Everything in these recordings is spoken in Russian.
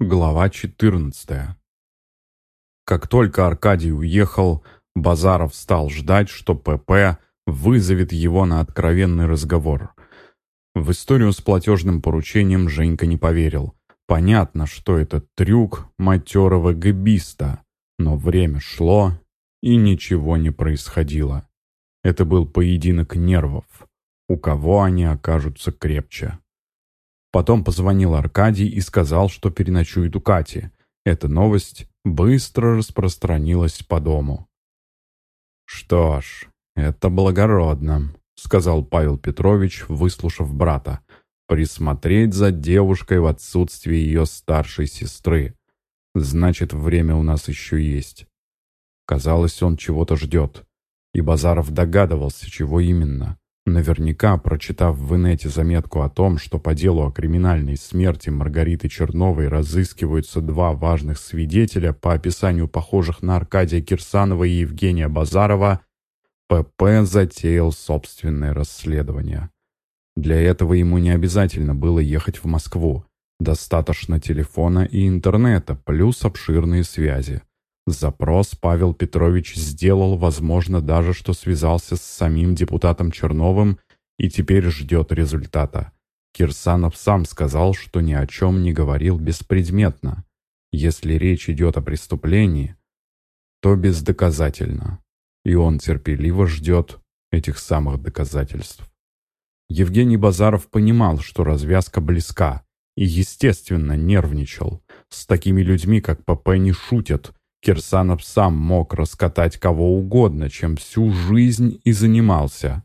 Глава 14 Как только Аркадий уехал, Базаров стал ждать, что ПП вызовет его на откровенный разговор. В историю с платежным поручением Женька не поверил. Понятно, что это трюк матерого габиста, но время шло, и ничего не происходило. Это был поединок нервов. У кого они окажутся крепче? Потом позвонил Аркадий и сказал, что переночует у Кати. Эта новость быстро распространилась по дому. «Что ж, это благородно», — сказал Павел Петрович, выслушав брата. «Присмотреть за девушкой в отсутствие ее старшей сестры. Значит, время у нас еще есть». Казалось, он чего-то ждет. И Базаров догадывался, чего именно. Наверняка, прочитав в инете заметку о том, что по делу о криминальной смерти Маргариты Черновой разыскиваются два важных свидетеля по описанию похожих на Аркадия Кирсанова и Евгения Базарова, ПП затеял собственное расследование. Для этого ему не обязательно было ехать в Москву. Достаточно телефона и интернета, плюс обширные связи. Запрос Павел Петрович сделал, возможно, даже что связался с самим депутатом Черновым и теперь ждет результата. Кирсанов сам сказал, что ни о чем не говорил беспредметно. Если речь идет о преступлении, то бездоказательно. И он терпеливо ждет этих самых доказательств. Евгений Базаров понимал, что развязка близка, и, естественно, нервничал. С такими людьми, как ПП, не шутят – Кирсанов сам мог раскатать кого угодно, чем всю жизнь и занимался.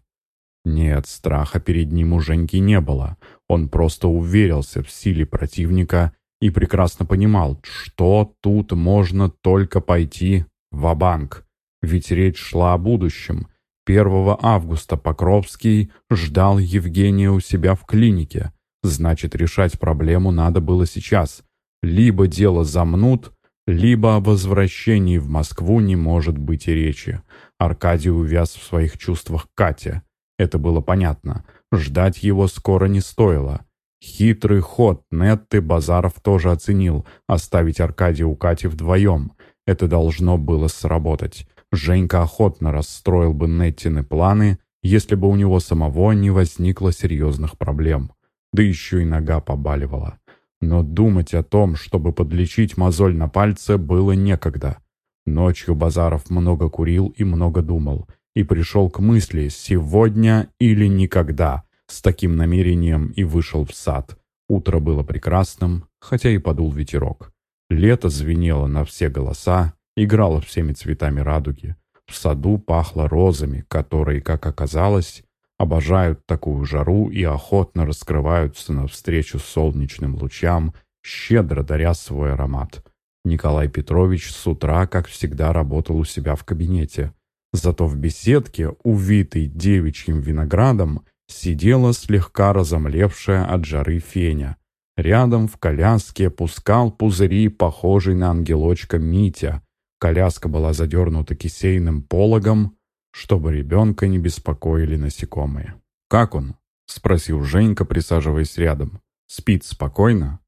Нет, страха перед ним у Женьки не было. Он просто уверился в силе противника и прекрасно понимал, что тут можно только пойти в банк Ведь речь шла о будущем. 1 августа Покровский ждал Евгения у себя в клинике. Значит, решать проблему надо было сейчас. Либо дело замнут, либо о возвращении в Москву не может быть и речи. Аркадий увяз в своих чувствах к Кате. Это было понятно. Ждать его скоро не стоило. Хитрый ход Нетты Базаров тоже оценил. Оставить Аркадия у Кати вдвоем. Это должно было сработать. Женька охотно расстроил бы Неттины планы, если бы у него самого не возникло серьезных проблем. Да еще и нога побаливала. Но думать о том, чтобы подлечить мозоль на пальце, было некогда. Ночью Базаров много курил и много думал. И пришел к мысли «сегодня или никогда». С таким намерением и вышел в сад. Утро было прекрасным, хотя и подул ветерок. Лето звенело на все голоса, играло всеми цветами радуги. В саду пахло розами, которые, как оказалось, обожают такую жару и охотно раскрываются навстречу солнечным лучам, щедро даря свой аромат. Николай Петрович с утра, как всегда, работал у себя в кабинете. Зато в беседке, увитой девичьим виноградом, сидела слегка разомлевшая от жары феня. Рядом в коляске пускал пузыри, похожий на ангелочка Митя. Коляска была задернута кисейным пологом, чтобы ребенка не беспокоили насекомые. «Как он?» — спросил Женька, присаживаясь рядом. «Спит спокойно?»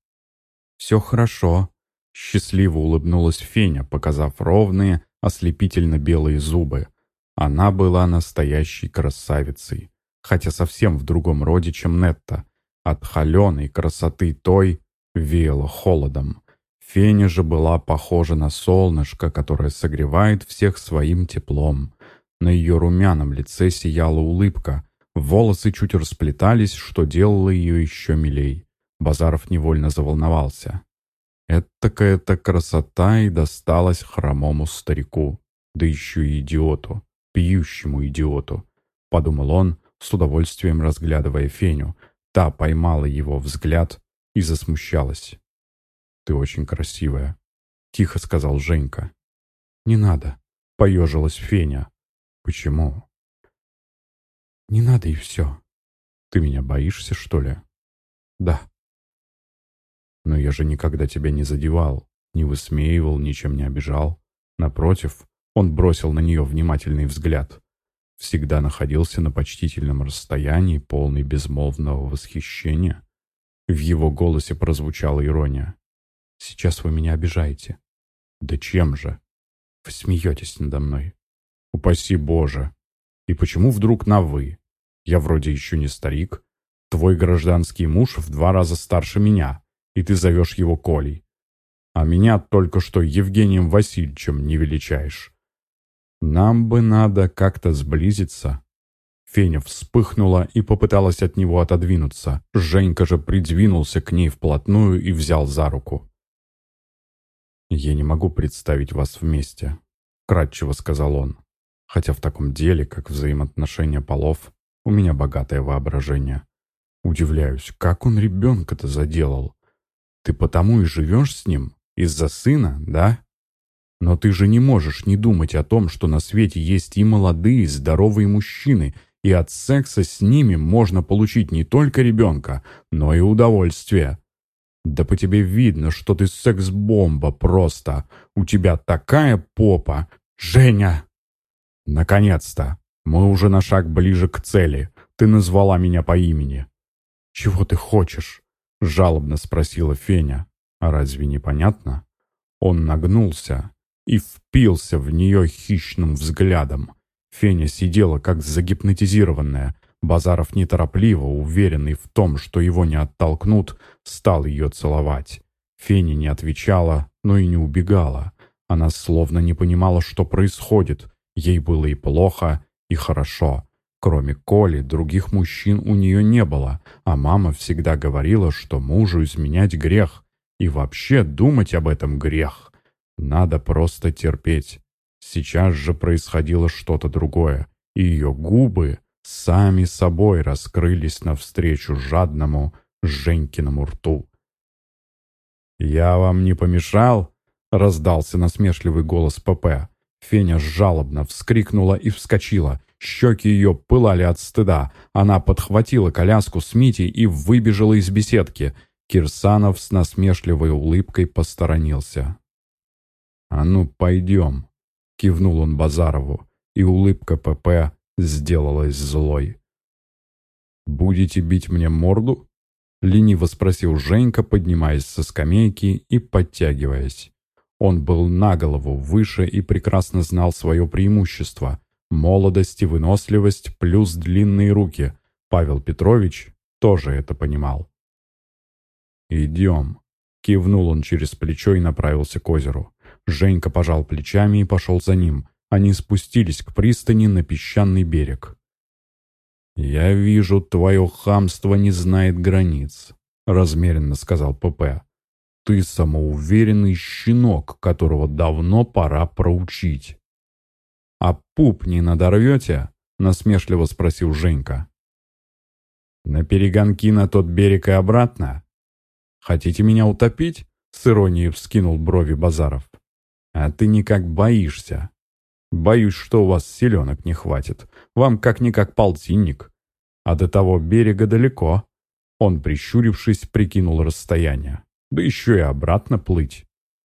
«Все хорошо», — счастливо улыбнулась Феня, показав ровные, ослепительно белые зубы. Она была настоящей красавицей, хотя совсем в другом роде, чем Нетта. От холеной красоты той веяло холодом. Феня же была похожа на солнышко, которое согревает всех своим теплом. На ее румяном лице сияла улыбка. Волосы чуть расплетались, что делало ее еще милей. Базаров невольно заволновался. Этакая-то красота и досталась хромому старику. Да еще и идиоту. Пьющему идиоту. Подумал он, с удовольствием разглядывая Феню. Та поймала его взгляд и засмущалась. «Ты очень красивая», — тихо сказал Женька. «Не надо», — поежилась Феня. «Почему?» «Не надо и все. Ты меня боишься, что ли?» «Да». «Но я же никогда тебя не задевал, не высмеивал, ничем не обижал. Напротив, он бросил на нее внимательный взгляд. Всегда находился на почтительном расстоянии, полный безмолвного восхищения. В его голосе прозвучала ирония. Сейчас вы меня обижаете». «Да чем же?» «Вы смеетесь надо мной». «Упаси Боже! И почему вдруг на «вы»? Я вроде еще не старик. Твой гражданский муж в два раза старше меня, и ты зовешь его Колей. А меня только что Евгением Васильевичем не величаешь. Нам бы надо как-то сблизиться». Феня вспыхнула и попыталась от него отодвинуться. Женька же придвинулся к ней вплотную и взял за руку. «Я не могу представить вас вместе», — кратчево сказал он. «Хотя в таком деле, как взаимоотношения полов, у меня богатое воображение. Удивляюсь, как он ребенка-то заделал? Ты потому и живешь с ним? Из-за сына, да? Но ты же не можешь не думать о том, что на свете есть и молодые, здоровые мужчины, и от секса с ними можно получить не только ребенка, но и удовольствие. Да по тебе видно, что ты секс-бомба просто. У тебя такая попа. Женя! Наконец-то! Мы уже на шаг ближе к цели. Ты назвала меня по имени. «Чего ты хочешь?» — жалобно спросила Феня. «А разве не понятно?» Он нагнулся и впился в нее хищным взглядом. Феня сидела как загипнотизированная, Базаров неторопливо, уверенный в том, что его не оттолкнут, стал ее целовать. Феня не отвечала, но и не убегала. Она словно не понимала, что происходит. Ей было и плохо, и хорошо. Кроме Коли, других мужчин у нее не было, а мама всегда говорила, что мужу изменять грех. И вообще думать об этом грех. Надо просто терпеть. Сейчас же происходило что-то другое, и ее губы сами собой раскрылись навстречу жадному Женькиному рту. «Я вам не помешал?» — раздался насмешливый голос ПП. Феня жалобно вскрикнула и вскочила. Щеки ее пылали от стыда. Она подхватила коляску с Митей и выбежала из беседки. Кирсанов с насмешливой улыбкой посторонился. «А ну, пойдем», — кивнул он Базарову, и улыбка ПП сделалась злой. «Будете бить мне морду?» — лениво спросил Женька, поднимаясь со скамейки и подтягиваясь. Он был на голову выше и прекрасно знал свое преимущество — молодость и выносливость плюс длинные руки. Павел Петрович тоже это понимал. «Идем», — кивнул он через плечо и направился к озеру. Женька пожал плечами и пошел за ним, они спустились к пристани на песчаный берег. «Я вижу, твое хамство не знает границ», — размеренно сказал ПП. «Ты самоуверенный щенок, которого давно пора проучить». «А пуп не надорвете?» — насмешливо спросил Женька. «На перегонки на тот берег и обратно? Хотите меня утопить?» — с иронией вскинул брови Базаров. «А ты никак боишься. Боюсь, что у вас селенок не хватит. Вам как-никак полтинник. А до того берега далеко. Он, прищурившись, прикинул расстояние. Да еще и обратно плыть.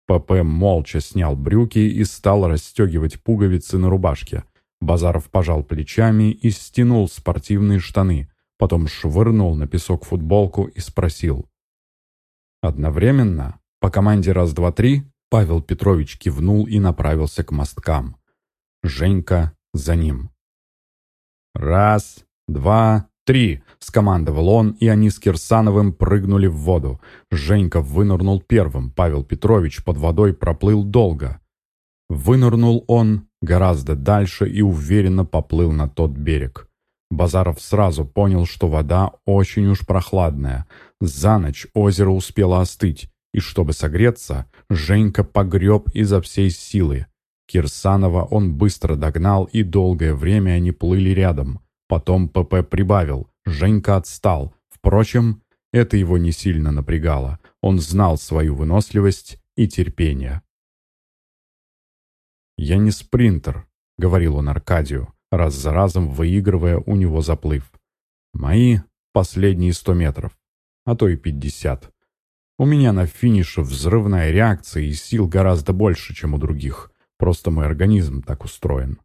ПП молча снял брюки и стал расстегивать пуговицы на рубашке. Базаров пожал плечами и стянул спортивные штаны, потом швырнул на песок футболку и спросил. Одновременно, по команде «раз-два-три», Павел Петрович кивнул и направился к мосткам. Женька за ним. «Раз, два, три!» — скомандовал он, и они с Кирсановым прыгнули в воду. Женька вынырнул первым, Павел Петрович под водой проплыл долго. Вынырнул он гораздо дальше и уверенно поплыл на тот берег. Базаров сразу понял, что вода очень уж прохладная. За ночь озеро успело остыть, и чтобы согреться, Женька погреб изо всей силы. Кирсанова он быстро догнал, и долгое время они плыли рядом. Потом ПП прибавил, Женька отстал. Впрочем, это его не сильно напрягало. Он знал свою выносливость и терпение. «Я не спринтер», — говорил он Аркадию, раз за разом выигрывая у него заплыв. «Мои последние сто метров, а то и пятьдесят. У меня на финише взрывная реакция и сил гораздо больше, чем у других. Просто мой организм так устроен.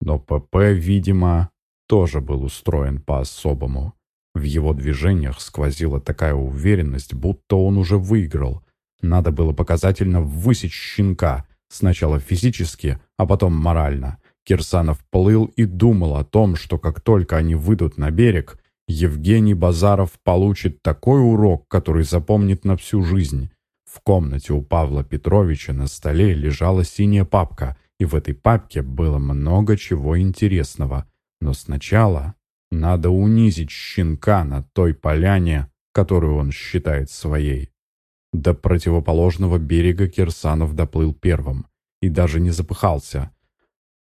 Но ПП, видимо, тоже был устроен по-особому. В его движениях сквозила такая уверенность, будто он уже выиграл. Надо было показательно высечь щенка, сначала физически, а потом морально. Кирсанов плыл и думал о том, что как только они выйдут на берег, Евгений Базаров получит такой урок, который запомнит на всю жизнь. В комнате у Павла Петровича на столе лежала синяя папка, и в этой папке было много чего интересного. Но сначала надо унизить щенка на той поляне, которую он считает своей. До противоположного берега Кирсанов доплыл первым и даже не запыхался.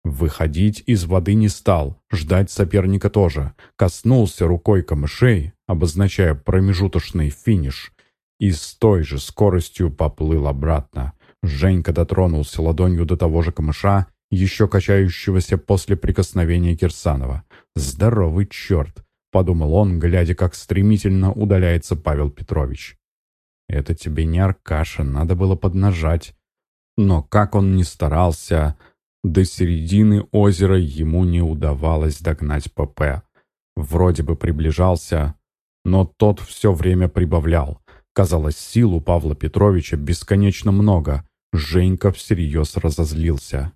Выходить из воды не стал, ждать соперника тоже. Коснулся рукой камышей, обозначая промежуточный финиш, и с той же скоростью поплыл обратно. Женька дотронулся ладонью до того же камыша, еще качающегося после прикосновения Кирсанова. «Здоровый черт!» — подумал он, глядя, как стремительно удаляется Павел Петрович. «Это тебе не Аркаша, надо было поднажать». Но как он ни старался, до середины озера ему не удавалось догнать ПП. Вроде бы приближался, но тот все время прибавлял. Казалось, сил у Павла Петровича бесконечно много. Женька всерьез разозлился.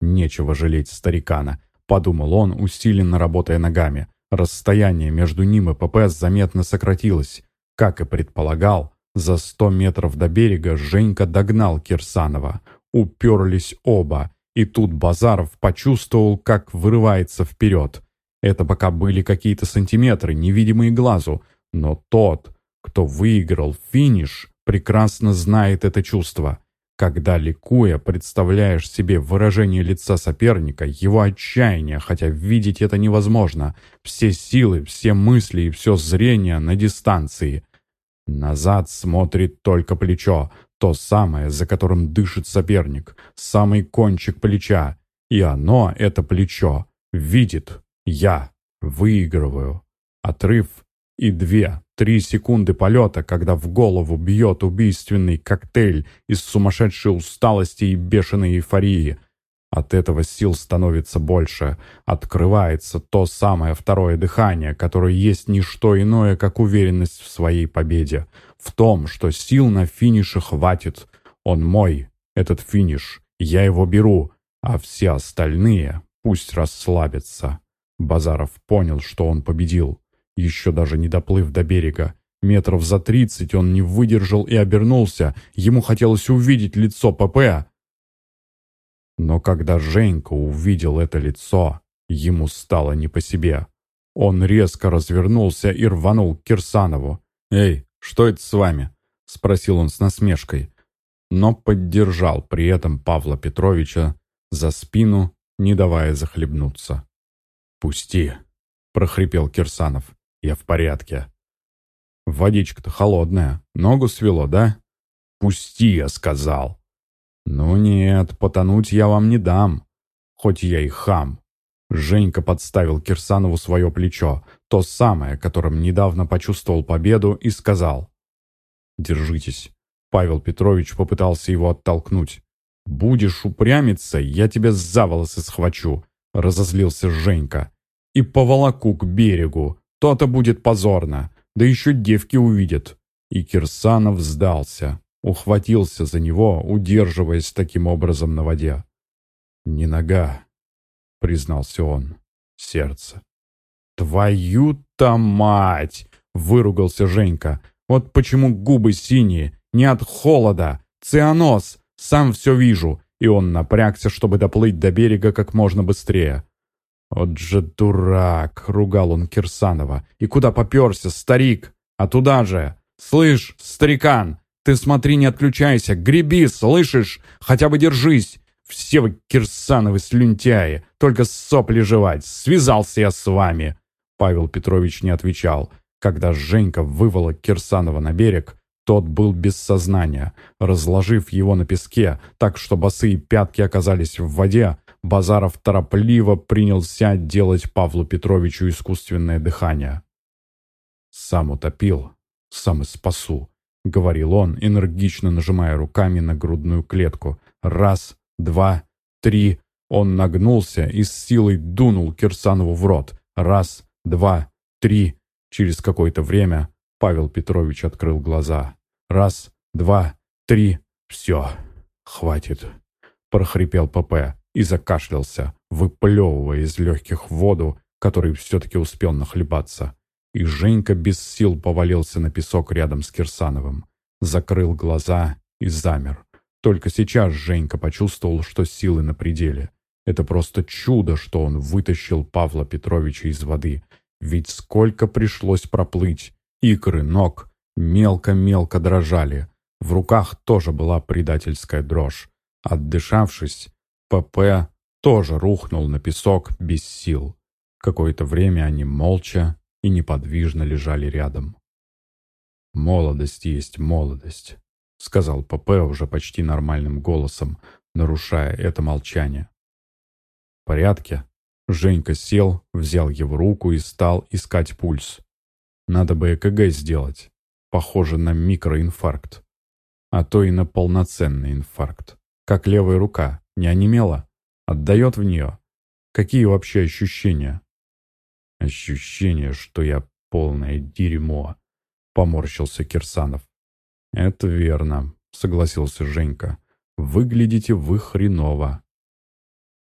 «Нечего жалеть старикана», — подумал он, усиленно работая ногами. Расстояние между ним и ПП заметно сократилось. Как и предполагал, за сто метров до берега Женька догнал Кирсанова. Уперлись оба, и тут Базаров почувствовал, как вырывается вперед. Это пока были какие-то сантиметры, невидимые глазу, но тот, кто выиграл финиш, прекрасно знает это чувство. Когда, ликуя, представляешь себе выражение лица соперника, его отчаяние, хотя видеть это невозможно, все силы, все мысли и все зрение на дистанции. Назад смотрит только плечо, то самое, за которым дышит соперник, самый кончик плеча. И оно, это плечо, видит, я выигрываю. Отрыв и две, три секунды полета, когда в голову бьет убийственный коктейль из сумасшедшей усталости и бешеной эйфории. От этого сил становится больше. Открывается то самое второе дыхание, которое есть не что иное, как уверенность в своей победе. В том, что сил на финише хватит. Он мой, этот финиш. Я его беру, а все остальные пусть расслабятся. Базаров понял, что он победил еще даже не доплыв до берега. Метров за тридцать он не выдержал и обернулся. Ему хотелось увидеть лицо ПП. Но когда Женька увидел это лицо, ему стало не по себе. Он резко развернулся и рванул к Кирсанову. «Эй, что это с вами?» — спросил он с насмешкой. Но поддержал при этом Павла Петровича за спину, не давая захлебнуться. «Пусти!» — прохрипел Кирсанов. Я в порядке. Водичка-то холодная. Ногу свело, да? Пусти, я сказал. Ну нет, потонуть я вам не дам. Хоть я и хам. Женька подставил Кирсанову свое плечо, то самое, которым недавно почувствовал победу, и сказал. «Держитесь». Павел Петрович попытался его оттолкнуть. «Будешь упрямиться, я тебя за волосы схвачу», — разозлился Женька. «И поволоку к берегу. То-то будет позорно, да еще девки увидят». И Кирсанов сдался, ухватился за него, удерживаясь таким образом на воде. «Не нога», — признался он, — «сердце». «Твою-то мать!» — выругался Женька. «Вот почему губы синие, не от холода, цианоз, сам все вижу». И он напрягся, чтобы доплыть до берега как можно быстрее. «Вот же дурак!» — ругал он Кирсанова. «И куда поперся, старик? А туда же! Слышь, старикан, ты смотри, не отключайся! Греби, слышишь? Хотя бы держись! Все вы Кирсановы слюнтяи! Только сопли жевать! Связался я с вами!» Павел Петрович не отвечал. Когда Женька выволок Кирсанова на берег, тот был без сознания. Разложив его на песке, так что босые пятки оказались в воде, Базаров торопливо принялся делать Павлу Петровичу искусственное дыхание. «Сам утопил, сам и спасу», — говорил он, энергично нажимая руками на грудную клетку. «Раз, два, три». Он нагнулся и с силой дунул Кирсанову в рот. «Раз, два, три». Через какое-то время Павел Петрович открыл глаза. «Раз, два, три. Все, хватит», — прохрипел ПП и закашлялся, выплевывая из легких воду, который все-таки успел нахлебаться. И Женька без сил повалился на песок рядом с Кирсановым, закрыл глаза и замер. Только сейчас Женька почувствовал, что силы на пределе. Это просто чудо, что он вытащил Павла Петровича из воды. Ведь сколько пришлось проплыть. Икры ног мелко-мелко дрожали. В руках тоже была предательская дрожь. Отдышавшись, ПП тоже рухнул на песок без сил. Какое-то время они молча и неподвижно лежали рядом. «Молодость есть молодость», — сказал ПП уже почти нормальным голосом, нарушая это молчание. «В порядке?» Женька сел, взял его руку и стал искать пульс. «Надо бы ЭКГ сделать. Похоже на микроинфаркт. А то и на полноценный инфаркт. Как левая рука. Не онемела? Отдает в нее. Какие вообще ощущения?» «Ощущение, что я полное дерьмо», — поморщился Кирсанов. «Это верно», — согласился Женька. «Выглядите вы хреново».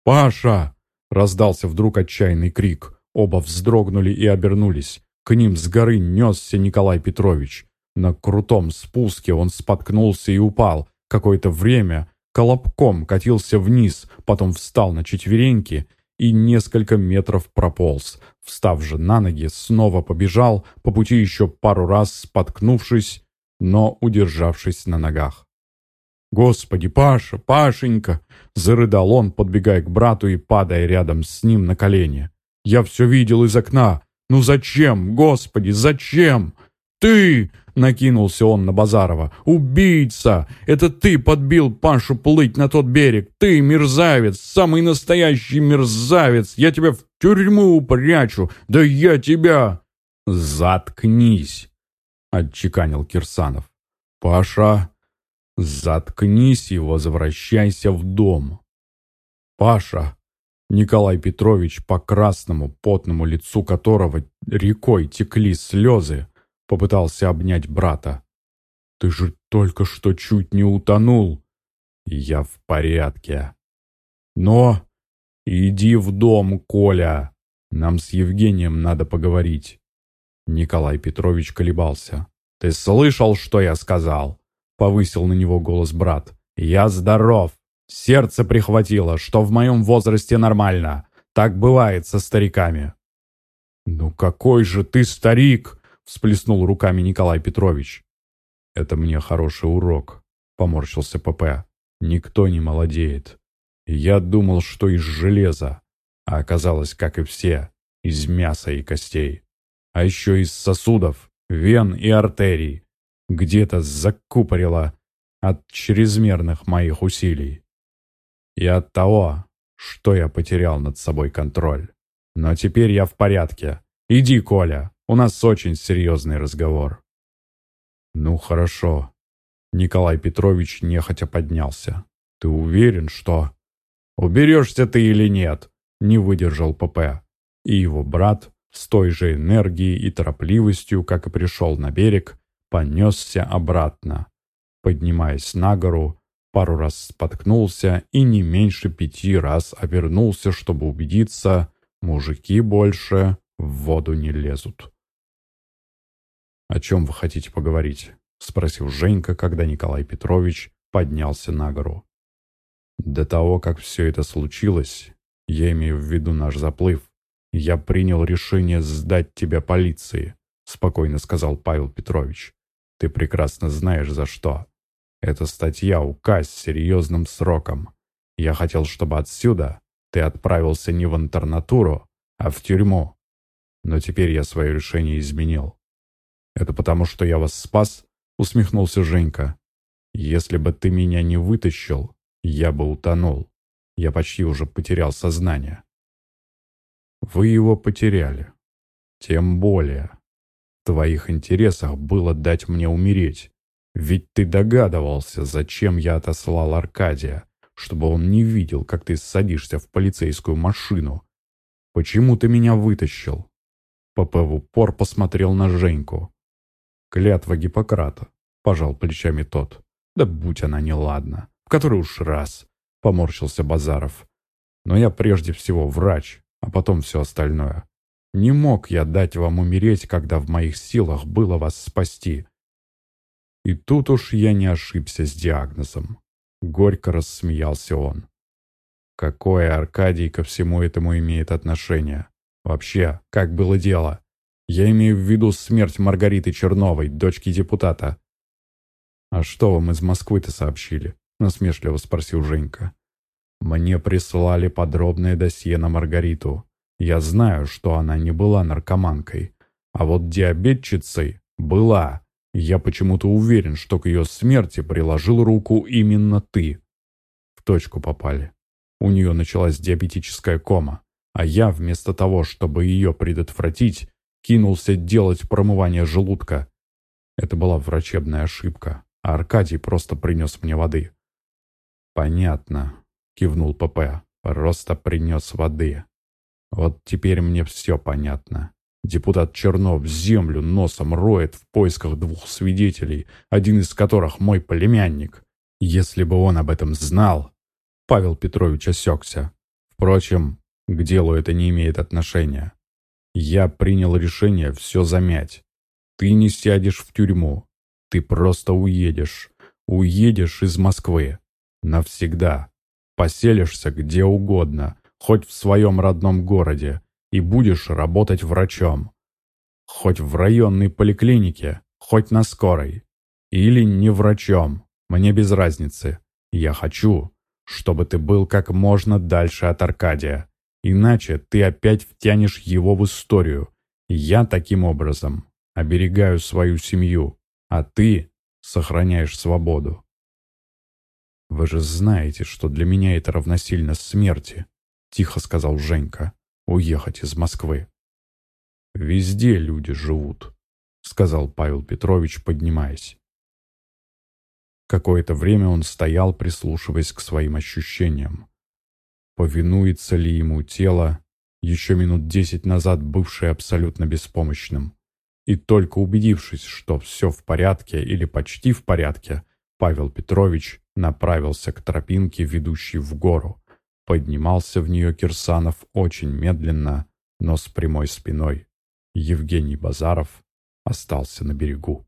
«Паша!» — раздался вдруг отчаянный крик. Оба вздрогнули и обернулись. К ним с горы несся Николай Петрович. На крутом спуске он споткнулся и упал. Какое-то время колобком катился вниз, потом встал на четвереньки и несколько метров прополз. Встав же на ноги, снова побежал, по пути еще пару раз споткнувшись, но удержавшись на ногах. «Господи, Паша, Пашенька!» — зарыдал он, подбегая к брату и падая рядом с ним на колени. «Я все видел из окна. Ну зачем, Господи, зачем? Ты!» — накинулся он на Базарова. «Убийца! Это ты подбил Пашу плыть на тот берег! Ты мерзавец! Самый настоящий мерзавец! Я тебя в тюрьму прячу! Да я тебя...» «Заткнись!» отчеканил Кирсанов. «Паша, заткнись и возвращайся в дом». «Паша!» Николай Петрович, по красному, потному лицу которого рекой текли слезы, попытался обнять брата. «Ты же только что чуть не утонул!» «Я в порядке!» «Но...» «Иди в дом, Коля! Нам с Евгением надо поговорить!» Николай Петрович колебался. «Ты слышал, что я сказал?» Повысил на него голос брат. «Я здоров. Сердце прихватило, что в моем возрасте нормально. Так бывает со стариками». «Ну какой же ты старик!» Всплеснул руками Николай Петрович. «Это мне хороший урок», — поморщился ПП. «Никто не молодеет. Я думал, что из железа, а оказалось, как и все, из мяса и костей а еще из сосудов, вен и артерий. Где-то закупорило от чрезмерных моих усилий. И от того, что я потерял над собой контроль. Но теперь я в порядке. Иди, Коля, у нас очень серьезный разговор. Ну, хорошо. Николай Петрович нехотя поднялся. Ты уверен, что... Уберешься ты или нет? Не выдержал ПП. И его брат с той же энергией и торопливостью, как и пришел на берег, понесся обратно. Поднимаясь на гору, пару раз споткнулся и не меньше пяти раз обернулся, чтобы убедиться, мужики больше в воду не лезут. «О чем вы хотите поговорить?» — спросил Женька, когда Николай Петрович поднялся на гору. «До того, как все это случилось, я имею в виду наш заплыв, «Я принял решение сдать тебя полиции», — спокойно сказал Павел Петрович. «Ты прекрасно знаешь, за что. Это статья указ с серьезным сроком. Я хотел, чтобы отсюда ты отправился не в интернатуру, а в тюрьму. Но теперь я свое решение изменил». «Это потому, что я вас спас?» — усмехнулся Женька. «Если бы ты меня не вытащил, я бы утонул. Я почти уже потерял сознание. Вы его потеряли. Тем более. В твоих интересах было дать мне умереть. Ведь ты догадывался, зачем я отослал Аркадия, чтобы он не видел, как ты садишься в полицейскую машину. Почему ты меня вытащил?» ПП в упор посмотрел на Женьку. «Клятва Гиппократа», — пожал плечами тот. Да будь она неладна. В который уж раз, поморщился Базаров. Но я прежде всего врач, а потом все остальное. Не мог я дать вам умереть, когда в моих силах было вас спасти. И тут уж я не ошибся с диагнозом. Горько рассмеялся он. Какое Аркадий ко всему этому имеет отношение? Вообще, как было дело? Я имею в виду смерть Маргариты Черновой, дочки депутата. «А что вам из Москвы-то сообщили?» — насмешливо спросил Женька. «Мне прислали подробное досье на Маргариту. Я знаю, что она не была наркоманкой, а вот диабетчицей была. Я почему-то уверен, что к ее смерти приложил руку именно ты. В точку попали. У нее началась диабетическая кома, а я, вместо того, чтобы ее предотвратить, кинулся делать промывание желудка. Это была врачебная ошибка, а Аркадий просто принес мне воды. «Понятно», — кивнул ПП, — «просто принес воды. Вот теперь мне все понятно. Депутат Чернов землю носом роет в поисках двух свидетелей, один из которых мой племянник. Если бы он об этом знал... Павел Петрович осекся. Впрочем, к делу это не имеет отношения. Я принял решение все замять. Ты не сядешь в тюрьму. Ты просто уедешь. Уедешь из Москвы. Навсегда. Поселишься где угодно, хоть в своем родном городе и будешь работать врачом. Хоть в районной поликлинике, хоть на скорой. Или не врачом, мне без разницы. Я хочу, чтобы ты был как можно дальше от Аркадия. Иначе ты опять втянешь его в историю. Я таким образом оберегаю свою семью, а ты сохраняешь свободу. «Вы же знаете, что для меня это равносильно смерти», — тихо сказал Женька уехать из Москвы. «Везде люди живут», — сказал Павел Петрович, поднимаясь. Какое-то время он стоял, прислушиваясь к своим ощущениям. Повинуется ли ему тело, еще минут десять назад бывшее абсолютно беспомощным? И только убедившись, что все в порядке или почти в порядке, Павел Петрович направился к тропинке, ведущей в гору, Поднимался в нее Кирсанов очень медленно, но с прямой спиной. Евгений Базаров остался на берегу.